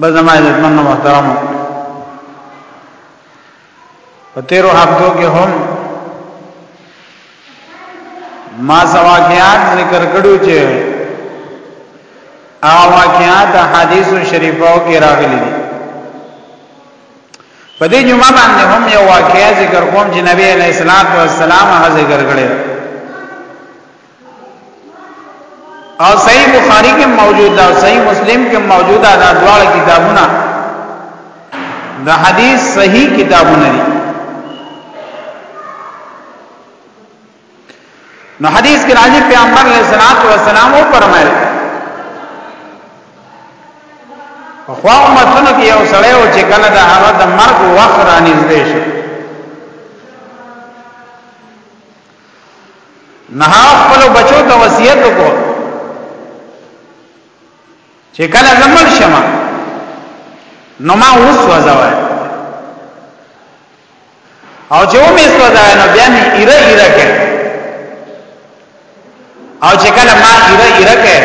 بس زما عزتمن محترم په تیرو هفتو کې هم ما سواقیات ذکر کړو چې هغه واقعات حدیث شریفو کې راغلي دي په دې جمعه باندې هم یو واقعیا ذکر کوم چې نبی علیہ السلام او السلام هغه ذکر کړی او صحیح بخاری کې موجود ده او صحیح مسلم کې موجود ده دا دواړه کتابونه د حدیث صحیح کتابونه دي نو حدیث کې راځي پیغمبر علیه الصلاۃ والسلام او فرمایل خو امتونو کې یو سړی و چې کله د هغه د مرګ وخت را نږدې شي نه خپل بچو ته وصیت وکړو چې کله زمړ شمه نو ما اوس وځوي او چې و مې سوځای نو بیا مې ایره ایره کې او چې کله ما ایره ایره کې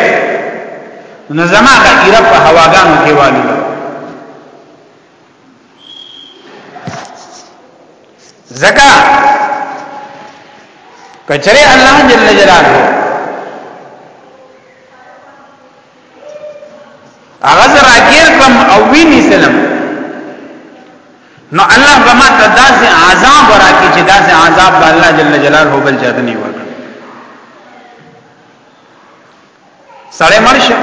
نو زما د ایره په هواګانو کې والو زکا کچره الله جل جلاله هغه زرا غیر کم او ویني سلام نو الله زما ته داسې عذاب ورکړي چې داسې عذاب به الله جل جلاله بل چاته نه ورکړي سړی مړ شو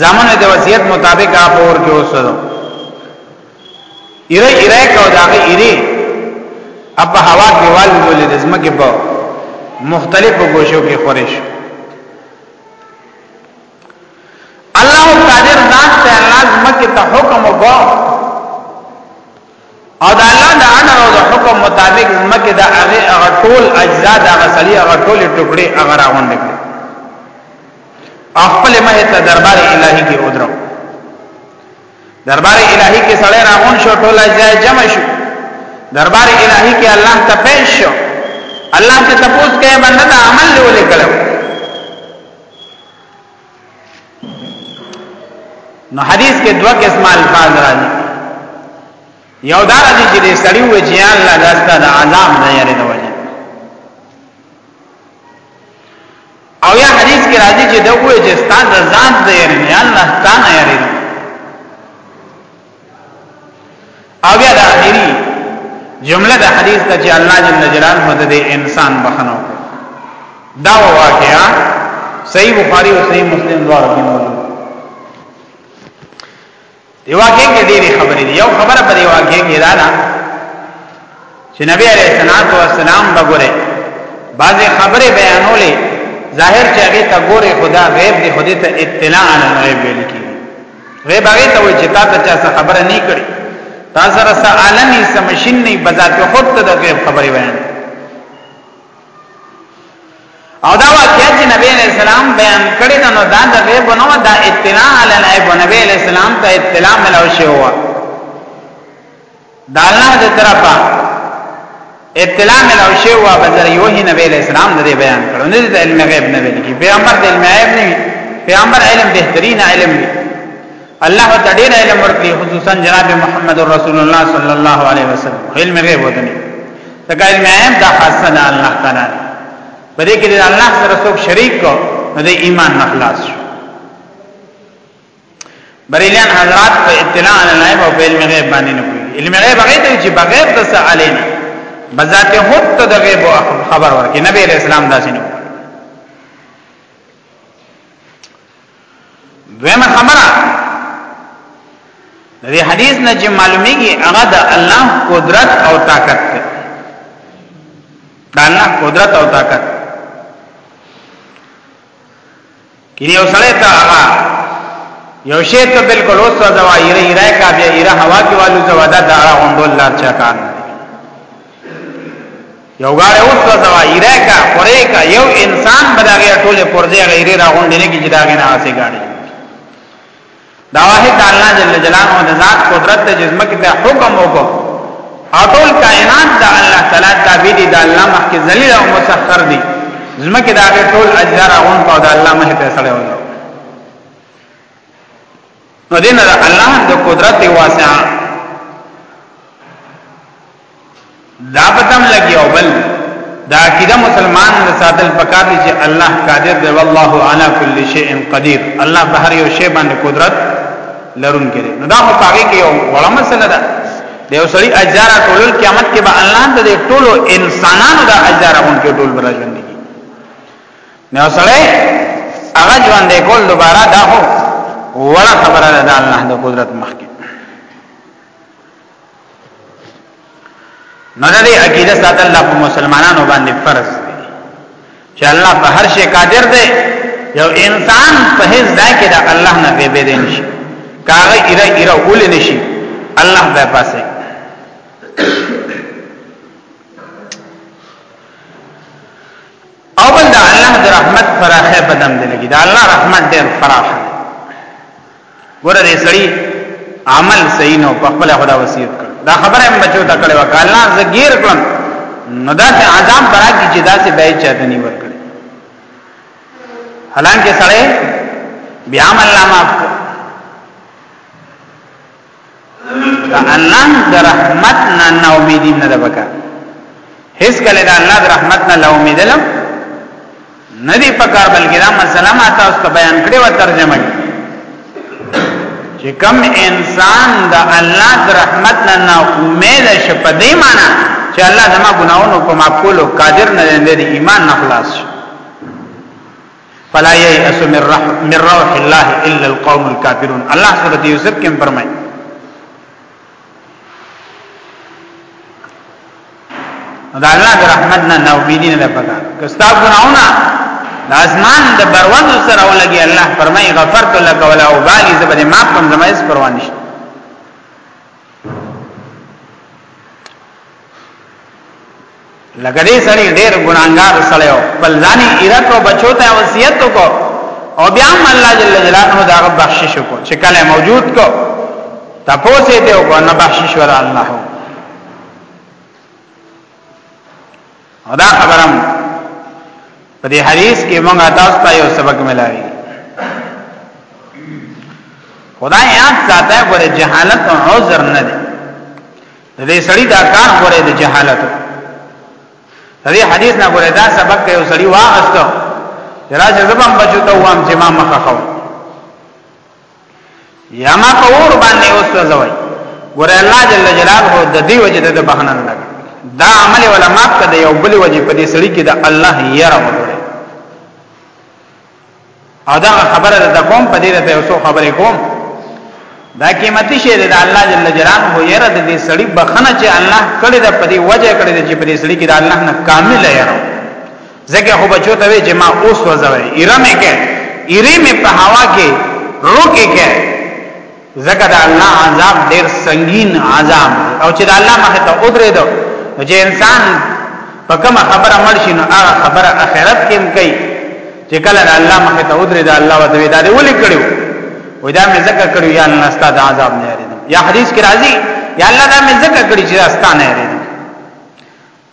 زامن د وصیت مطابق هغه اور کې وسره ایره ایره کو داغه ایره اپ هوا کې والي ولې د زمکه په مختلفو گوشو کې خورې شو الله قادر ذات ته الله زمکه ته حکم وکړ او د الله د امر او د حکم مطابق مکه د هغه هغه ټول اجزا د هغه سړي هغه ټول ټوکړي هغه راغونډ کړي خپل مه ته دربار الهي کې ودرو دربار الهي کې سړی راغون شو ټول اجزا جمع شو دربار الهي کې الله ته پېښ شو الله ته تپوس کوي بنده عمل ولې کړو نو حدیث کې دوه قسمه الفاظ راځي یو دا راځي چې دې سړی و چې الله داستا د عذاب نه یری د وجه او یا حدیث کې راځي چې دا وې چې ستاسو ځان دې یری نه الله ستانه یری او بیا د اخیری جمله د حدیث ته چې الله جل جلاله د انسان بخنو دا واقعا صحیح بخاری او صحیح مسلم دواړو کې موجود دی واقعي کې ډېری خبرې دي یو خبره په دی واقعي کې دا ده چې نبی عليه الصلاه والسلام بګوره بعضې خبرې بیانولې ظاهر چې هغه ته ګوره خدا غیب دی خدای ته اطلاع عن الغیب ویل کی وی باغی ته وی چې تا ته چا خبره نه کړي تا سره څه عالمي څه ماشين نه بذات خود ته د غیب خبري وایي او دا واقعیا چې نبی علیہ السلام بیان کړی نو دا د غیب نو دا اطلاع علی الغیب نبی علیہ السلام ته اطلاع ملو شو دا الله دې طرفه ابتلا مل او شی وا بذر یوه نبی علیہ السلام دې بیان کړو نه دې علم غیب نه ویل کی پیغمبر دې علم غیب نه پیغمبر علم بهترین علم دی الله تعالی علم ورکړي خصوصا جناب محمد رسول الله صلی الله علیه وسلم علم غیب ودني ځکه علم عام دا خاصه ده الله تعالی په دې کې الله سره څوک شریک کو نو د ایمان نه خلاص شو بریلیان حضرات په اطلاع علی الغیب او علم غیب باندې نه کوي علم غیب هغه ته چې بغیر د څه علینا بذات خود ته د غیب خبر ورکړي نبی اسلام داسې نه دویمه خبره د دې حدیث نه چې معلومیږي هغه د الله قدرت او طاقت ده د الله قدرت او طاقت کینه یو سړی ته هغه یو شی ته بالکل اوس ځوا یره یره کا بیا یره هوا کې والو ځوا دا دا غوندول لار چا کار یو غاړه اوس ځوا یره کا پرې کا یو انسان بداګه ټوله پرځه غیره را غونډې نه کې جداګه نه آسه غاړي دا واحد د الله جل جلاله د ذات قدرت د جسمه کې ته حکم وکړو او ټول کائنات د الله تعالی تابع دي د الله مخکې ذلیل او مسخر دي زمکه دا ټول اجزار اون په د الله مه په سره ونه نو دین د الله د قدرت واسعه دا پتم لګي او بل دا عقیده مسلمان د ساتل پکار دي چې الله قادر دی والله علی کل شیء قدیر الله په هر یو شی باندې قدرت لرونکی دی نو دا په هغه کې یو وړه مسله ده د یو سړي اجاره ټول قیامت کې به الله د ټول انسانانو د اجاره اونکي ټول برابر دي نو سړی هغه ژوند کول دوباره دا هو وړه خبره ده الله د قدرت مخکې نو د دې عقیده ساتل الله په مسلمانانو باندې فرض دی چې الله په هر شي قادر دی یو انسان په هیڅ ځای کې د الله نه غیبه دی نشي کاغه ایره ایره ول نشي الله به پاسه او بل د الله د رحمت فراخه بدم دی لګي د الله رحمت ډېر فراخه ګوره دې سړي عمل صحیح نو په خپل خدا وصیت کړ دا خبره هم بچو ته کړې وکړه الله زګیر کړم نو دا چې عذاب براږي چې دا څه به چاته نه ورکړي حالانکه سړی بیا عمل نامه دا الله د رحمت نه نا امیدی نه ده پکار هیڅ کله دا الله د رحمت نه لا امیدل نه دی پکار بلکې دا مسله ما تاسو ته بیان کړې و ترجمه چې کم انسان د الله د رحمت نه نا امید شي په دې معنی چې الله زما ګناونو په معقولو قادر نه دی ایمان نه خلاص شي فلا یئس من رح من روح الله الا القوم الكافرون الله سورۃ یوسف کې فرمایي دا الله د رحمت نه نومیدی نه پکا کستا ګناونه د اسمان د بروان سره ولګي الله فرمایي غفرت لك ولا ابالي زبر ما کوم زما اس پروانه لکه دې سړی ډېر ګناګار سړی او بل ځاني ایرتو بچو ته وصیت وکړو او بیا هم الله جل جلاله دا غو بخشش کو چې کله موجود کو تاسو ته وګورئ نه بخشش ور الله دا خبرم په دې حدیث کې موږ تاسو ته یو سبق ملایي خدای یاد ساته غره جهالت او عذر نه دی د دې سړی دا کار غره د جهالت د دې حدیث نه غره دا سبق یو سړی واغستو راځه زبم بچو ته وام چې ما مخه خو یا ما په اور باندې وسوځوي ګوره الله جل جلاله د دې وجه د بخنه نه لګي دا عمل ولا مات کړي یو بل وجه په دې سړي کې د الله یره وګړي او دا خبره د کوم په دې ته یو څو خبرې کوم دا قیمتي شی دی د الله جل جلاله یره د دې سړي بخنه چې الله کړي د په دې وجه کړي چې په دې سړي کې د الله نه کامل یره زکه خو بچو ته وی چې ما اوس وځوي ایرمه کې ایرمه په هوا کې روکه کې زکه دا الله عذاب ډیر سنگین عذاب او چې دا الله مخه ته ودرې دو چې انسان په کومه خبره مړ شي نو هغه خبره اخرت کې کوي چې کله دا الله مخه ته ودرې دا الله وته دا دې ولي کړو وې دا مې زکه کړو یا الله ستاسو عذاب نه لري یا حدیث کې راځي یا الله دا مې زکه کړی چې ستانه لري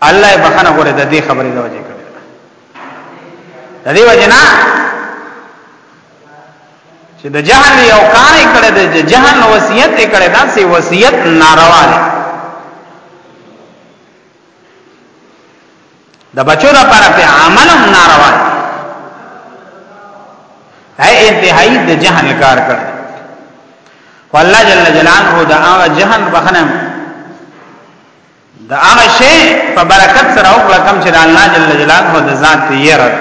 الله یې بخنه غوړي د دې خبرې د وجې کړې د دې وجې نه چې د جهان یو کار یې کړی د جهان وصیت یې کړی دا سي وصیت ناروا دی د بچو لپاره په عمل هم ناروا دی هي انتهایی د جهان کار کړی والله جل جلاله دا جهان بخنه دا هغه شی په برکت سره او کوم چې الله جل جلاله د ذات یې رد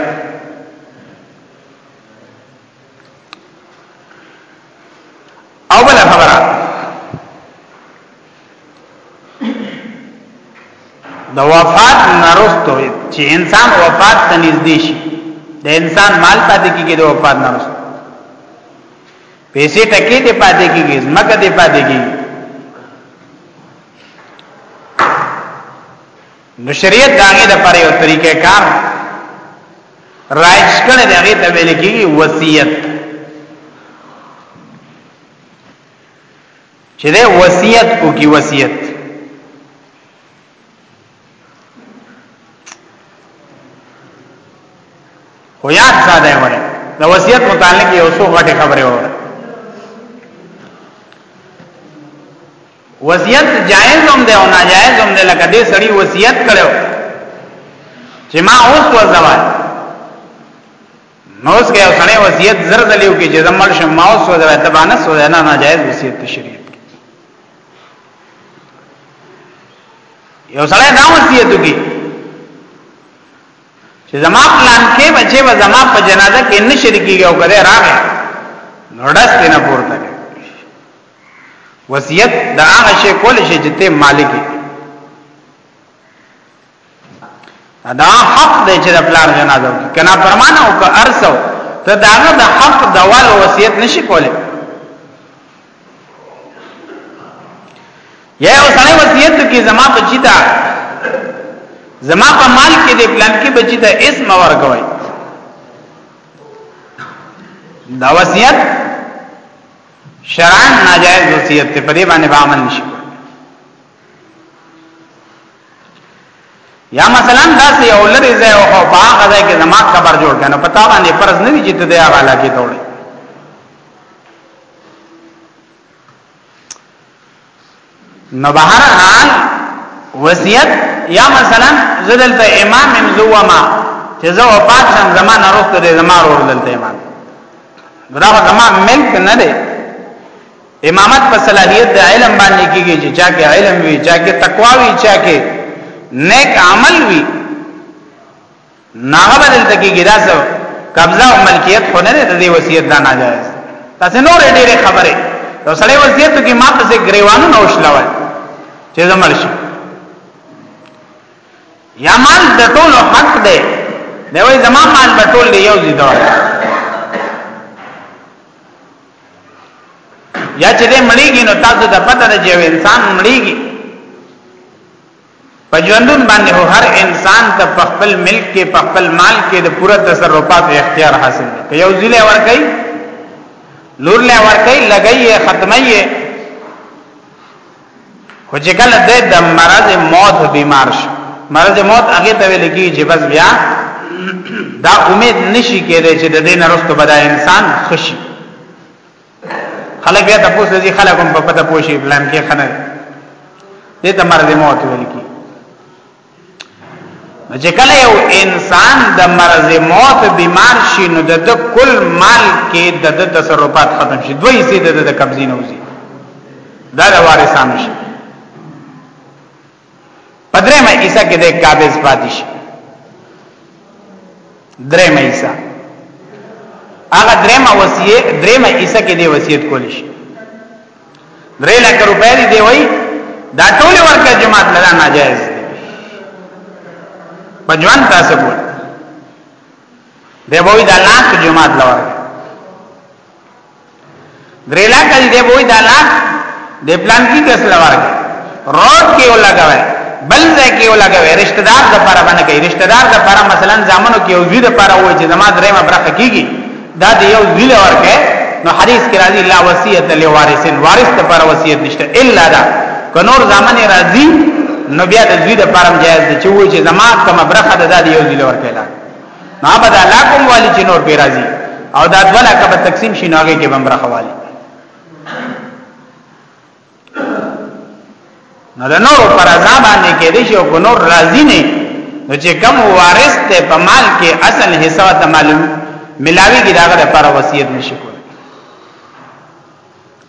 او بل خبره د وفات نرستو چې انسان وفات ته نږدې شي د انسان مال پاتې کیږي د وفات نرستو پیسې ټکې ته پاتې کیږي مکه ته پاتې کیږي نو شریعت داغه د پر یو طریقې کار رایش کړي دغه ته ویل کېږي وصیت چې د وصیت او کی وصیت خو یاد ساده وره د وصیت متعلق یو څو غټه خبره وره وصیت جایز هم دی او ناجایز هم دی لکه دې سړی وصیت کړو چې ما اوس وځوال نو اوس کې یو سړی وصیت زر دلیو کې چې زمړ شم ما اوس وځوال ته باندې سو نه ناجایز وصیت په شریعت کې یو سړی دا وصیت کوي چې زما پلان کې بچي و زما په جنازه کې نشریکي او کده راغی نو ډس نه پورته وصیت دا هغه شی کول شي چې ته مالک یې دا حق دی چې د پلار جنازه وکړي کنا پرمانه او که ارسو ته داغه د حق دوال وصیت نشي کولی یا یو سړی وصیت کوي زما بچی ته زما په مال کې د پلان کې بچی ته اسم ورکوي دا وصیت شرعاً ناجائز وصیت ته پرې باندې به عمل نشي یا مثلا دا سي او لري ځای او په هغه ځای کې زما قبر جوړ کنه پتا باندې فرض نه دي چې ته دا والا کې ته نو بهر حال وصیت یا مثلا زه دلته امام هم زوما چې زه وفات شم زما نه وروسته دې زما ورور دلته امام دا خو زما ملک نه دی امامت په صلاحیت د علم باندې کیږي چې چا کې علم وي چا کې تقوا وي چا کې نیک عمل وي ناغه بدل تکیږي دا څه قبضه او ملکیت خو نه ده د وصیت دا ناجایز تاسو نور ډېرې خبرې نو سړی وصیت کې ما ته ګریوانو نه وشلوي چې زمړ شي یا مال د ټولو حق دی دی وای زما مال به ټول دی یو ځای دا یا چې دې مړیږي نو تاسو د پته د یو انسان مړیږي په ژوندون باندې هو هر انسان ته په خپل ملک کې په خپل مال کې د پوره تصرفات او اختیار حاصل دی که یو ځله ورکړي لور له ورکړي لګي ختمي خو چې کله د مرض موت بیمار شي مرض موت هغه ته ویل کیږي چې بس بیا دا امید نشي کېدای چې د دین وروسته به دا انسان خوشي خلک بیا تاسو دې خلک هم په پته پوښي پلان کې خنه دې ته مرض موت ویل کی چې کله یو انسان د مرض موت بیمار شي نو د کل مال کې د تصرفات ختم شي دوی سي د قبضې نه وځي دا د وارثانو شي پدریمه حصہ کې د قابض پاتې شي دریمه حصہ هغه دریمه وصیت دریمه حصہ کې دی وصیت کول شي درې لک روپۍ دی وای دا ټول ورکه جماعت لدا ناجایز دی په ژوند تاسو بول دی وای دا لاک جماعت لور درې لاکه دې وای دا لاک د پلان کې کس لور روډ کې ولګوي بل ځای کې ولګوي رشتہ دار د پر باندې کوي رشتہ دار د پر مثلا زامنو کې یو زید پر وای چې زما درې ما برخه کیږي دا د یو زید ورکه نو حدیث کې راځي لا وصیت له وارث وارث ته پر وصیت نشته الا دا کنور زامن راځي نو بیا د زید پر جایز چې وای چې زما کوم برخه د دې یو زید ورکه نو هغه د الله کوم والی چې نور به راځي او دا دوه لکه به تقسیم شي نو هغه کې بمبر خوالی نو د نور پر ازا باندې کې دي چې کو نور راضي نه نو چې کم وارث ته په مال کې اصل حصہ ته معلوم ملاوي کې داغه لپاره وصیت نشي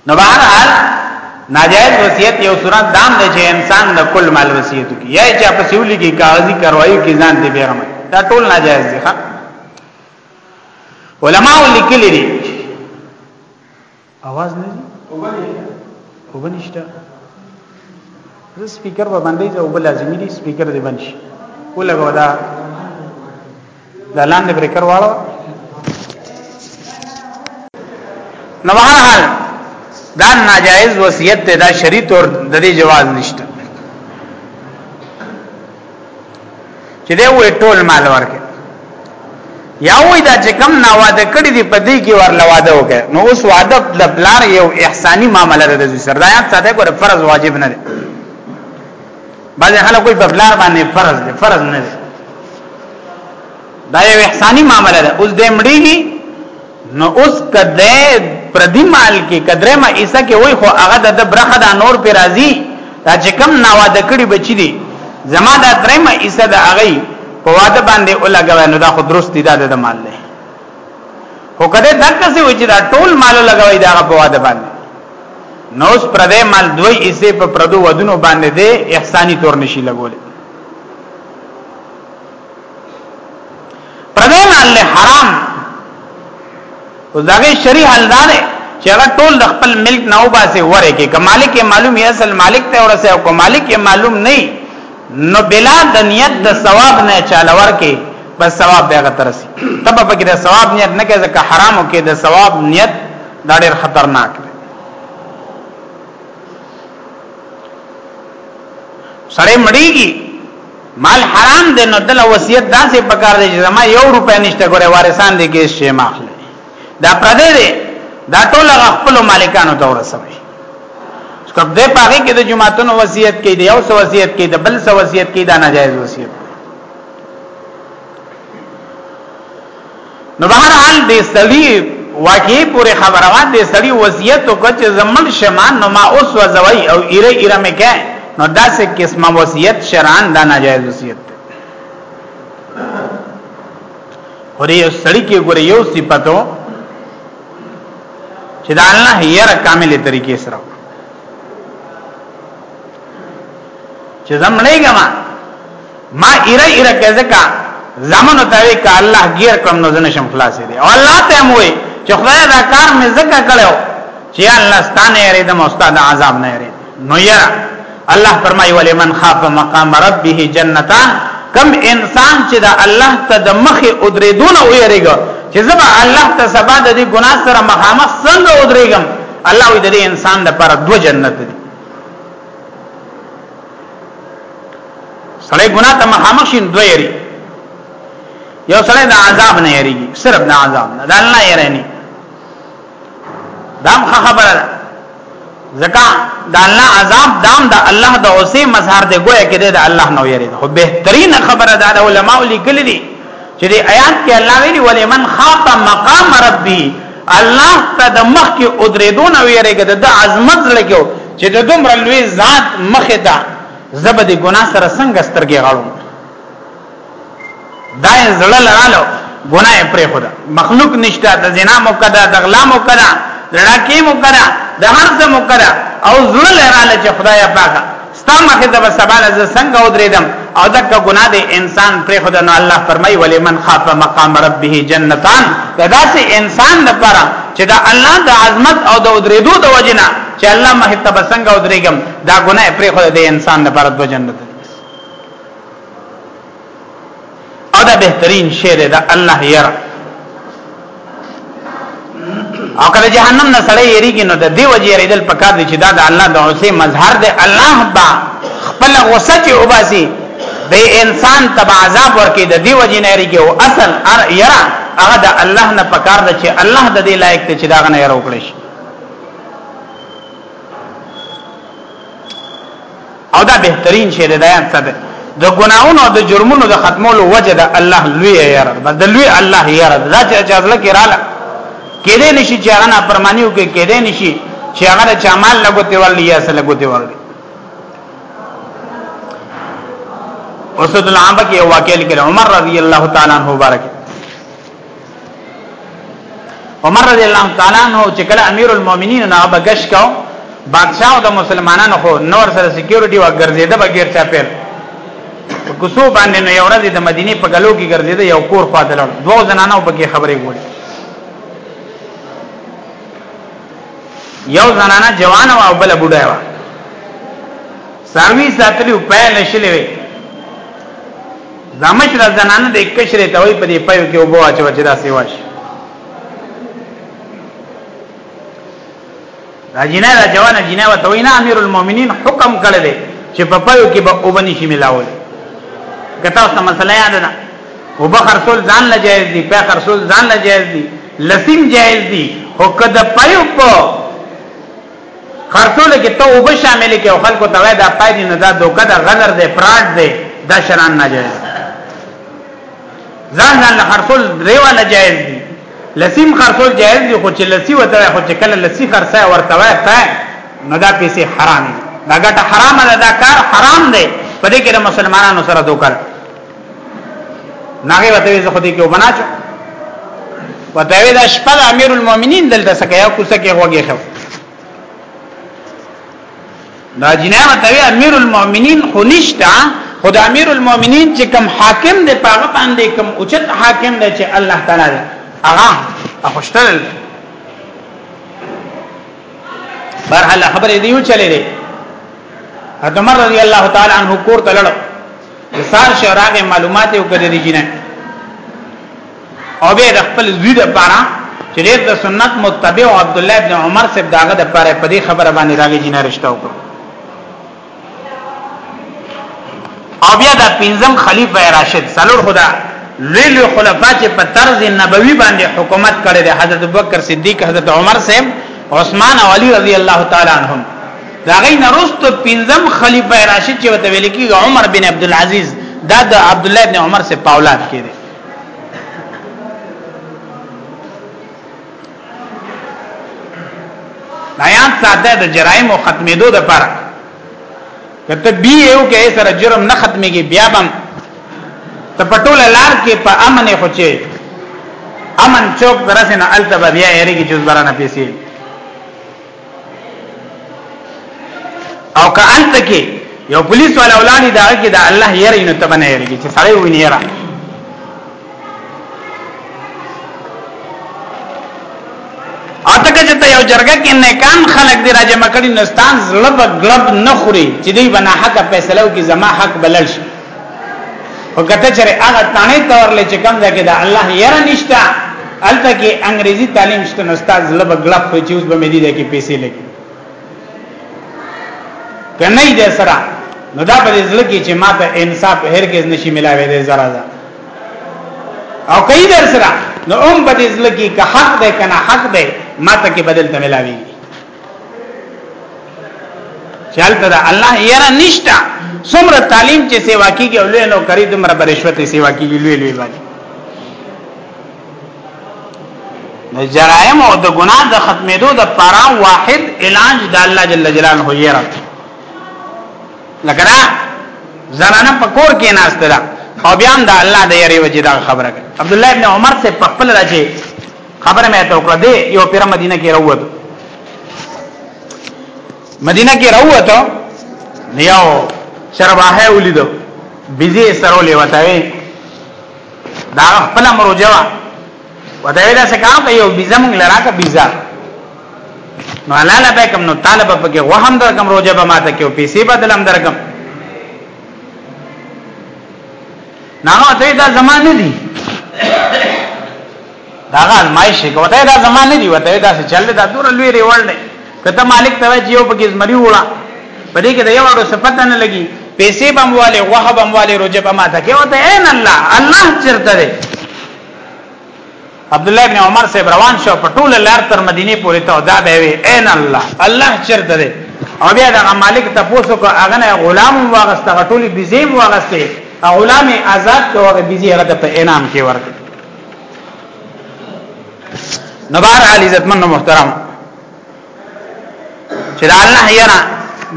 نو بهر حال ناجایز وصیت یو صورت دام دی چې انسان د کل مال وصیت کوي یا چې په سیولې کې کاغذي کاروایی کې ځان دی بیرمه دا ټول ناجایز دي ښا علماء لیکلي دي आवाज نه دي وبنشته زه سپیکر به باندې ځو بل لازمي دي سپیکر دی بنش ولګو دا دا لاندې بریکر واړو نو بهرحال دا ناجایز وصیت دی دا شری تور د دې جواز نشته چې دا وې ټول مال ورکه یا وې دا چې کم نا واده کړی دی په دې کې ورل واده وکړي نو اوس واده د بلار یو احسانی معاملې ده د سردایان ساده ګور فرض واجب نه دی بعض خلک کوئی په بلار باندې فرض دی فرض نه دی دا یو احسانی معاملې ده اوس دې مړیږي نو اوس کده پردی مال کې کدرې ما ایسا کې وای خو هغه د برخه د نور پر راضي دا چې کم ناواده کړي بچی دي زما دا درې ما ایسا د هغه په واده باندې ولګوي نو دا خو درست دی دا د مال دی هو کده دغه څه وجه دا ټول مال لګوي دا په واده باندې نو اوس پردې مال دوی ایسه په پردو ودونو باندې دی احسانی تور نشي لګول پردې مال له حرام او دغه شری حل دا دی چې هغه ټول د خپل ملک نه وباسي وره کې کمالک معلوم یې اصل مالک ته ورسه او کمالک یې معلوم نه نو بلا د نیت د ثواب نه چاله ورکه بس ثواب به غترسي تب په کې د ثواب نیت نه کې ځکه حرامو کې د ثواب نیت دا ډېر خطرناک دی سړی مړیږي مال حرام دی نو دل وصیت داسې پکار دی چې زما یو روپیا نشته ګوره وارثان دي کې شي ماخله دا پردې دی دا ټول خپل مالکانو ته ورسوي کب دې پاره کې د جماعتونو وصیت کې دی او سو وصیت کې دی بل سو وصیت کې دا ناجایز وصیت نو بهر حال دې سړي واقعي پورې خبره وا دې سړي وصیت وکړ چې زمل شمان نو ما اوس وځوي او ایره ایره مې کې نو داسې قسمه وصیت شرعاً دا ناجایز وصیت دی خو دې یو سړي کې ګوره یو صفتو چې دا الله یې کاملې طریقې سره چې زمړېګما ما ایره ایره کې ځکه زمن ته وی ک الله غیر کړم نو زنه شم خلاص دی او الله ته هم وی چې خدای دا کار مې زکه کړو چې الله ستانه یری د مستاد عذاب نه یری نو یرا الله فرمای ولی من خاف مقام ربه جنتان کم انسان چې دا الله ته د مخه ادریدونه ویریږي چې زما الله ته سبا د دې ګناه سره مخامخ څنګه ودرېږم الله دې انسان لپاره دو جنت دي سړی ګناه ته مخامخ شین دوه یری یو سړی د عذاب نه یریږي صرف د عذاب نه د الله یې رانی دام خبره ده ځکه د الله عذاب دام د الله د اوسې مظهر دی ګویا کې د الله نو یری خو بهترین خبره ده د علماء لیکلي دي چې د آیات کې الله ویلي ولې من خاف مقام ربي الله ته د مخ کې ادریدو نه ویریږي د عظمت زړه کې چې د دومره لوی ذات مخ ته زبد ګنا سره څنګه سترګې غړو دا زړه لرالو ګناه پرې خدا مخلوق نشته د زنا مقدره د غلا مقدره د ډاکې مقدره د هر څه مقدره او زړه لراله چې خدای پاک ستا مخې ته به سبا له زه څنګه ودرېدم او دغه ګناه دی انسان پرېښوده نو الله فرمایي ولمن خاف مقام ربه جنتان د داسې انسان لپاره چې د الله د عظمت او د ودرېدو د وجې نه چې الله مخې ته به څنګه ودرېږم دا ګناه پرېښوده د انسان لپاره دوه جنت او دا بهترین شی دی دا الله ير او کله جهنم نه سړی یریږي نو د دې وجه یریدل پکار دي چې دا د الله د غصې مظهر دی الله با خپل غصه چې وباسي د انسان تبع عذاب ورکې د دې وجه نه یریږي او اصل ار یرا هغه د الله نه پکار دی چې الله د دې لایق دی چې دا غنه یره وکړي او دا بهترین شی دی دایان څه ده د ګناونو او د جرمونو د ختمولو وجه ده الله لوی یاره بس د لوی الله یاره دا چې اجازه کې رااله کې دې نشي چې هغه پرمانیو کې کې دې نشي چې هغه چا مال لګوتې ورلی یا سره لګوتې ورلی اوسد العامه کې واقع لیکل عمر رضی الله تعالی عنہ مبارک عمر رضی الله تعالی عنہ چې کله امیر المؤمنین نه بغش کو بادشاہ او د مسلمانانو خو نور سره سکیورټي او ګرځیده بغیر چا پیر کوسو باندې نو یو ورځ د مدینه په غلو کې ګرځیده یو کور خواته لړ دوه زنانو په کې خبرې وکړي یو زنانه جوان او بل بډای و ساروی ساتلی او پای نشلی وي دا مشر زنانه د کشر ته وي په دې پایو کې وبو اچو چې دا سیواش دا جنا دا جوانه جنا و توینا امیر المؤمنین حکم کړی دی چې په پایو کې به وبني شي ملاول کته اوس مسله یاد ده او به خرصول ځان لا جایز دي په خرصول ځان لا جایز دي لسیم جایز دي او کده پایو په خرڅولو کې ته اوبه شاملې کړې او خلکو ته وایې دا پای دي، نو دا دوکه ده، غدر دی، فراډ دی، دا شران ناجایز دي. ځان ځان له خرڅول درې واله جایز دي. لسیم خرڅول جایز دي، خو چې لسی ورته وایې، خو چې کله لسی خرڅه ورته وایې ته، نو دا پیسې حرامې دي. دا ګټه حرامه ده، دا کار حرام دی، په دې کې د مسلمانانو سره دوکه ده. ناغه وته زه خو دې کې وبنا چو وته وی دا شپه امیر المؤمنین دلته سکه یا کوڅه کې وګی خو دا جناب ته امیر المؤمنین خو نشتا خود امیر المؤمنین چې کم حاکم دی پاغه باندې کم اوچت حاکم دی چې الله تعالی دی هغه اخشتل برحال خبرې دیو چلے دی حضرت عمر رضی الله تعالی عنہ کور تلړو سار شراغه معلومات یو کړی دی جنه او به د خپل زوی د پاره چې ډېر د سنت متبع او عبد الله ابن عمر صاحب داغه د پاره په دې خبره باندې راغی جنه رښتاو کو او بیا د پنځم خلیفہ راشد سلور خدا لوی لوی خلفا چې په طرز نبوي باندې حکومت کړی دی حضرت ابوبکر صدیق حضرت عمر صاحب عثمان او علی رضی الله تعالی عنهم دا غي نرستو پنځم خلیفہ راشد چې وته ویل کیږي عمر بن عبد العزيز دا د عبد الله بن عمر سے پاولاد کړي بیان ساده د جرایم او ختمېدو د پر کته بی یو کې سره جرم نه ختميږي بیا بم ته پټول لار کې په امن خوچې امن چوک درسنه التبه بیا یې رګي جز برانه پیسې او که الته کې یو پولیس والا ولاړی دا کې دا الله یری نو تبنه یری چې سړی ونی یرا اته کې ته یو جرګه کې نه کان خلک دی راځي مکړی نستان زړه بغلب نه خوري چې دی بنا حق فیصلو کې زما حق بلل شي او کته چې هغه تانه تور لې چې کم ځای کې دا الله یره نشتا الته کې انګریزي تعلیم شته نو استاد لب غلط وي چې اوس به مې دي کې پیسې لګي کنه دې سره نو دا په دې ځل کې چې ماته انصاف هرگز نشي ملاوي دې زرا زرا او کوي در سره نو هم په دې ځل کې که حق ده کنه حق ده ماته کې بدل ته ملاوي چلته دا الله یره نشتا څومره تعلیم چې سیوا کیږي او لوی نو کری دومره برشوت سیوا کیږي لوی لوی باندې د جرایم او د ګناه د ختمېدو د پارا واحد علاج د الله جل جلاله یې را لکه دا زنانه پکور کې ناشته او بیا د الله د یری وجې دا خبره عبد الله ابن عمر سے په خپل راځي خبره مې ته وکړه دی یو پیر مدینه کې راووت مدینه کې راووت یو شرباه ولید بيزي سره ولې وتاوي دا خپل مروجوا وتاوي دا څه کار کوي یو بيزه مونږ لراکه بيزه نو حلال به کوم نو طالب په کې وهم درکم روزه به ماته کې پیسې بدلم درکم نه ته دا زمانه دي دا غا المایش کو ته دا زمانه دی وته دا څه چل دا دور لوی ریول نه کته مالک ته چې یو پکې زمری وړه په دې کې دا یو ډول صفت نه لګي پیسې بم والے وه بم والے روجه بم تا کې وته عین الله الله چرته دی عبد الله ابن عمر سے روان شو په ټول لار تر مدینه پورې ته دا به وي عین الله الله چرته دی او بیا دا مالک ته پوسو کو هغه نه غلام واغسته ټولې بيزيم واغسته غلامي آزاد کوغه بيزي هغه ته په انعام کې ورکړ نو بهر علی عزتمن محترم چې دا الله یرا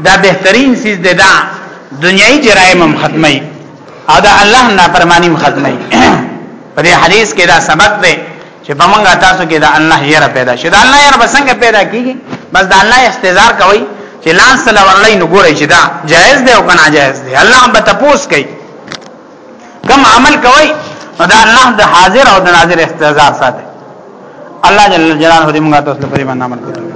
دا بهترین سیز دی دا دنیوي جرایم هم ختمي او دا الله نافرمانی هم ختمي په دې حدیث کې دا سبق دی چې په موږ تاسو کې دا الله یرا پیدا شي دا الله یرا بسنګ پیدا کیږي بس دا الله استزار کوي چې لانس لورلای نو ګوري چې دا جائز دی او کنه جائز دی الله به تپوس کوي کوم عمل کوي نو دا الله د حاضر او د ناظر استعزاء ساتي الله جل جلاله دې موږ ته اوس په دې باندې عمل کوي